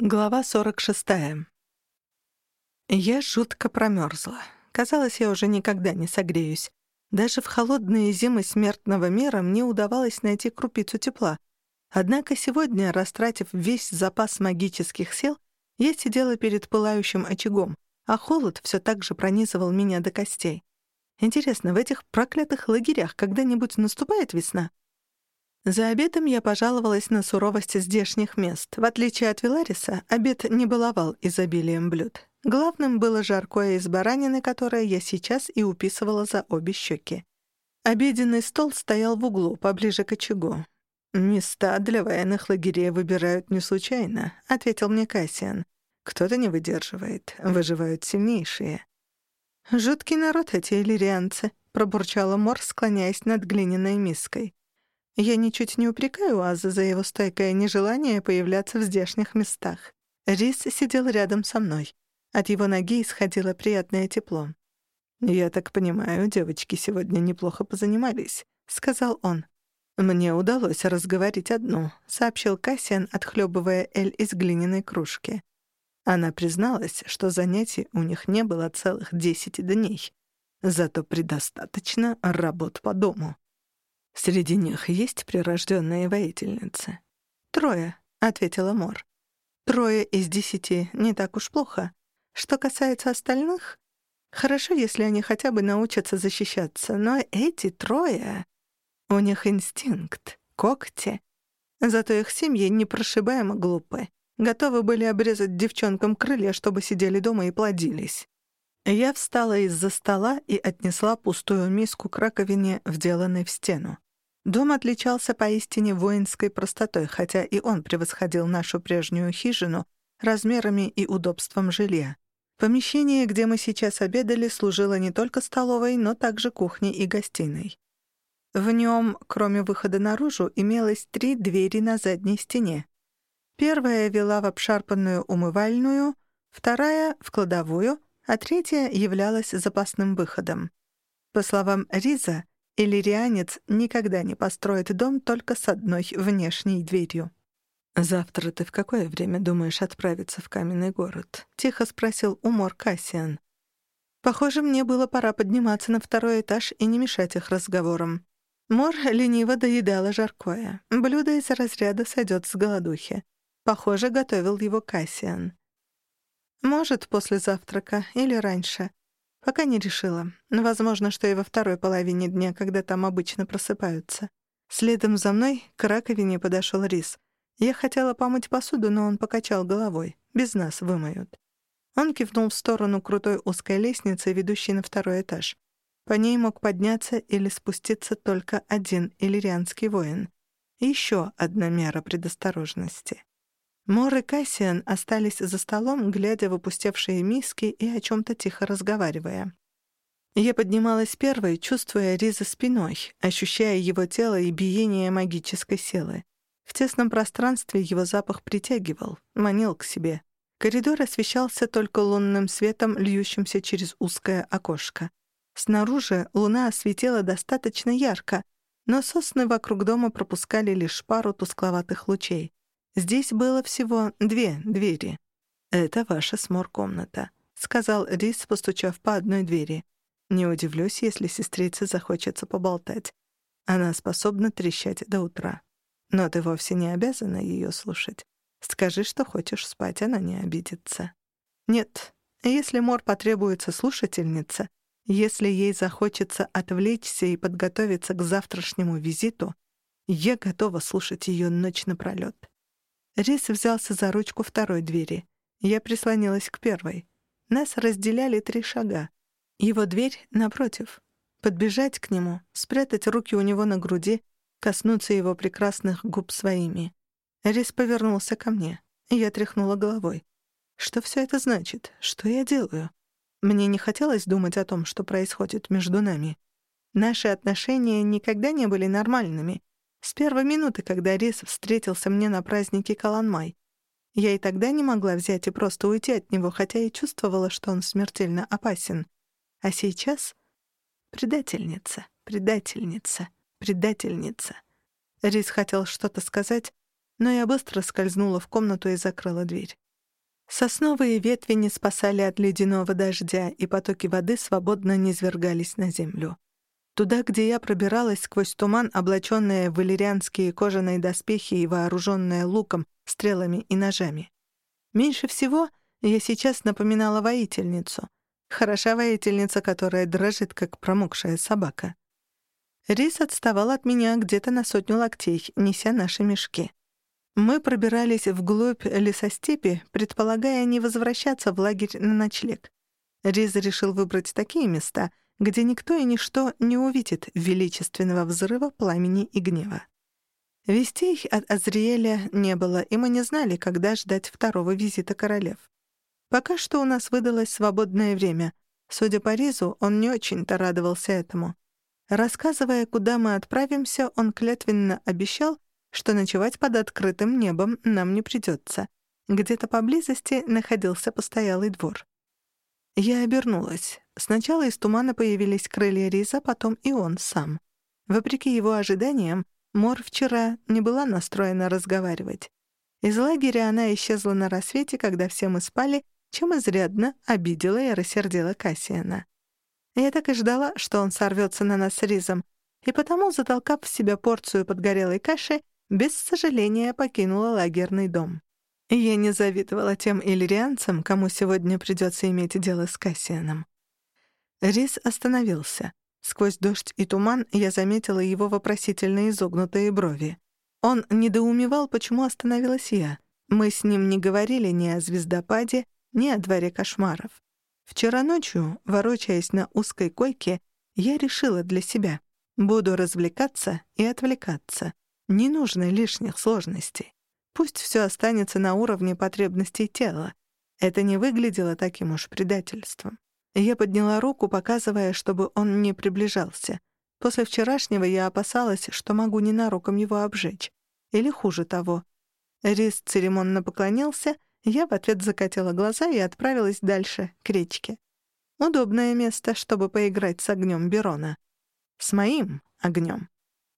Глава 46. Я жутко промерзла. Казалось, я уже никогда не согреюсь. Даже в холодные зимы смертного мира мне удавалось найти крупицу тепла. Однако сегодня, растратив весь запас магических сил, я сидела перед пылающим очагом, а холод все так же пронизывал меня до костей. Интересно, в этих проклятых лагерях когда-нибудь наступает весна? За обедом я пожаловалась на суровость здешних мест. В отличие от Вилариса, обед не баловал изобилием блюд. Главным было жаркое из баранины, которое я сейчас и уписывала за обе щеки. Обеденный стол стоял в углу, поближе к очагу. «Места для военных лагерей выбирают не случайно», — ответил мне Кассиан. «Кто-то не выдерживает, выживают сильнейшие». «Жуткий народ эти иллирианцы», — пробурчала Мор, склоняясь над глиняной миской. Я ничуть не упрекаю Аза за его стойкое нежелание появляться в здешних местах. Рис сидел рядом со мной. От его ноги исходило приятное тепло. «Я так понимаю, девочки сегодня неплохо позанимались», — сказал он. «Мне удалось разговорить одну», — сообщил Кассиан, отхлебывая эль из глиняной кружки. Она призналась, что занятий у них не было целых десять дней. Зато предостаточно работ по дому. Среди них есть прирожденные воительницы. Трое, ответила Мор. Трое из десяти не так уж плохо. Что касается остальных, хорошо, если они хотя бы научатся защищаться, но эти трое... У них инстинкт, когти. Зато их семьи непрошибаемо глупы. Готовы были обрезать девчонкам крылья, чтобы сидели дома и плодились. Я встала из-за стола и отнесла пустую миску к раковине, вделанной в стену. Дом отличался поистине воинской простотой, хотя и он превосходил нашу прежнюю хижину размерами и удобством жилья. Помещение, где мы сейчас обедали, служило не только столовой, но также кухней и гостиной. В нем, кроме выхода наружу, имелось три двери на задней стене. Первая вела в обшарпанную умывальную, вторая — в кладовую, а третья являлась запасным выходом. По словам Риза, Иллирианец никогда не построит дом только с одной внешней дверью. «Завтра ты в какое время думаешь отправиться в каменный город?» — тихо спросил Умор Кассиан. Похоже, мне было пора подниматься на второй этаж и не мешать их разговорам. Мор лениво доедала жаркое. Блюдо из разряда сойдет с голодухи. Похоже, готовил его Кассиан. Может, после завтрака или раньше. Пока не решила. Но возможно, что и во второй половине дня, когда там обычно просыпаются. Следом за мной к раковине подошел Рис. Я хотела помыть посуду, но он покачал головой. Без нас вымоют. Он кивнул в сторону крутой узкой лестницы, ведущей на второй этаж. По ней мог подняться или спуститься только один иллирианский воин. Еще одна мера предосторожности. Мор и Кассиан остались за столом, глядя в опустевшие миски и о чем-то тихо разговаривая. Я поднималась первой, чувствуя Риза спиной, ощущая его тело и биение магической силы. В тесном пространстве его запах притягивал, манил к себе. Коридор освещался только лунным светом, льющимся через узкое окошко. Снаружи луна осветила достаточно ярко, но сосны вокруг дома пропускали лишь пару тускловатых лучей. Здесь было всего две двери. «Это ваша смор-комната», — сказал Рис, постучав по одной двери. «Не удивлюсь, если сестрица захочется поболтать. Она способна трещать до утра. Но ты вовсе не обязана ее слушать. Скажи, что хочешь спать, она не обидится». «Нет, если Мор потребуется слушательница, если ей захочется отвлечься и подготовиться к завтрашнему визиту, я готова слушать ее ночь напролёт». Рис взялся за ручку второй двери. Я прислонилась к первой. Нас разделяли три шага. Его дверь напротив. Подбежать к нему, спрятать руки у него на груди, коснуться его прекрасных губ своими. Рис повернулся ко мне. Я тряхнула головой. Что все это значит? Что я делаю? Мне не хотелось думать о том, что происходит между нами. Наши отношения никогда не были нормальными — с первой минуты, когда Рис встретился мне на празднике Каланмай. Я и тогда не могла взять и просто уйти от него, хотя и чувствовала, что он смертельно опасен. А сейчас — предательница, предательница, предательница. Рис хотел что-то сказать, но я быстро скользнула в комнату и закрыла дверь. Сосновые ветви не спасали от ледяного дождя, и потоки воды свободно низвергались на землю. Туда, где я пробиралась сквозь туман, облаченная в валерианские кожаные доспехи и вооруженная луком, стрелами и ножами. Меньше всего я сейчас напоминала воительницу. Хороша воительница, которая дрожит, как промокшая собака. Рис отставал от меня где-то на сотню локтей, неся наши мешки. Мы пробирались вглубь лесостепи, предполагая не возвращаться в лагерь на ночлег. Риз решил выбрать такие места, где никто и ничто не увидит величественного взрыва пламени и гнева. Вестей от Азриэля не было, и мы не знали, когда ждать второго визита королев. Пока что у нас выдалось свободное время. Судя по Ризу, он не очень-то радовался этому. Рассказывая, куда мы отправимся, он клятвенно обещал, что ночевать под открытым небом нам не придется. Где-то поблизости находился постоялый двор. Я обернулась. Сначала из тумана появились крылья Риза, потом и он сам. Вопреки его ожиданиям, Мор вчера не была настроена разговаривать. Из лагеря она исчезла на рассвете, когда все мы спали, чем изрядно обидела и рассердила Кассиана. Я так и ждала, что он сорвется на нас с Ризом, и потому, затолкав в себя порцию подгорелой каши, без сожаления покинула лагерный дом. Я не завидовала тем иллирианцам, кому сегодня придется иметь дело с Кассианом. Рис остановился. Сквозь дождь и туман я заметила его вопросительно изогнутые брови. Он недоумевал, почему остановилась я. Мы с ним не говорили ни о звездопаде, ни о дворе кошмаров. Вчера ночью, ворочаясь на узкой койке, я решила для себя. Буду развлекаться и отвлекаться. Не нужно лишних сложностей. Пусть все останется на уровне потребностей тела. Это не выглядело таким уж предательством. Я подняла руку, показывая, чтобы он не приближался. После вчерашнего я опасалась, что могу ненароком его обжечь. Или хуже того. Рис церемонно поклонился, я в ответ закатила глаза и отправилась дальше, к речке. Удобное место, чтобы поиграть с огнем Берона. С моим огнем.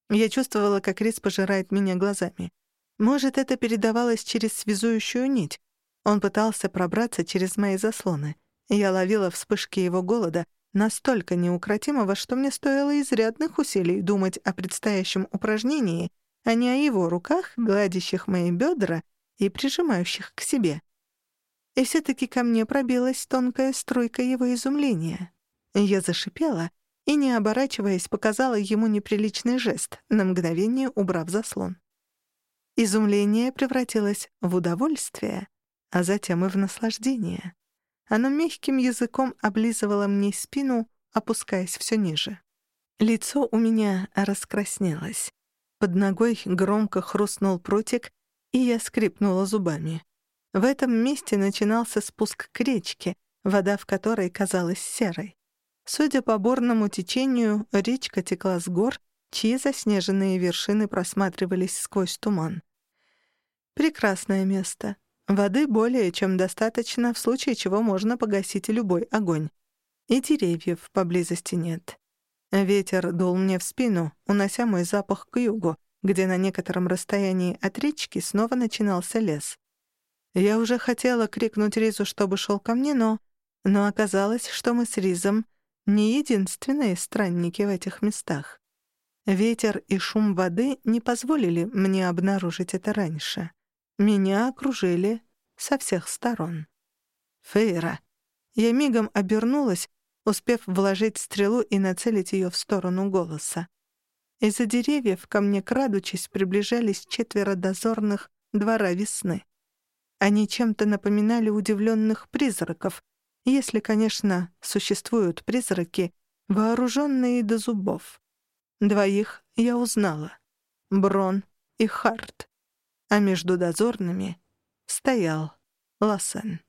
Я чувствовала, как Рис пожирает меня глазами. Может, это передавалось через связующую нить. Он пытался пробраться через мои заслоны. Я ловила вспышки его голода, настолько неукротимого, что мне стоило изрядных усилий думать о предстоящем упражнении, а не о его руках, гладящих мои бедра и прижимающих к себе. И все-таки ко мне пробилась тонкая струйка его изумления. Я зашипела — и, не оборачиваясь, показала ему неприличный жест, на мгновение убрав заслон. Изумление превратилось в удовольствие, а затем и в наслаждение. Оно мягким языком облизывало мне спину, опускаясь все ниже. Лицо у меня раскраснелось. Под ногой громко хрустнул прутик, и я скрипнула зубами. В этом месте начинался спуск к речке, вода в которой казалась серой. Судя по бурному течению, речка текла с гор, чьи заснеженные вершины просматривались сквозь туман. Прекрасное место. Воды более чем достаточно, в случае чего можно погасить любой огонь. И деревьев поблизости нет. Ветер дул мне в спину, унося мой запах к югу, где на некотором расстоянии от речки снова начинался лес. Я уже хотела крикнуть Ризу, чтобы шел ко мне, но... Но оказалось, что мы с Ризом не единственные странники в этих местах. Ветер и шум воды не позволили мне обнаружить это раньше. Меня окружили со всех сторон. Фейра. Я мигом обернулась, успев вложить стрелу и нацелить ее в сторону голоса. Из-за деревьев ко мне, крадучись, приближались четверо дозорных двора весны. Они чем-то напоминали удивленных призраков — если, конечно, существуют призраки, вооруженные до зубов. Двоих я узнала — Брон и Харт, а между дозорными стоял Лассен.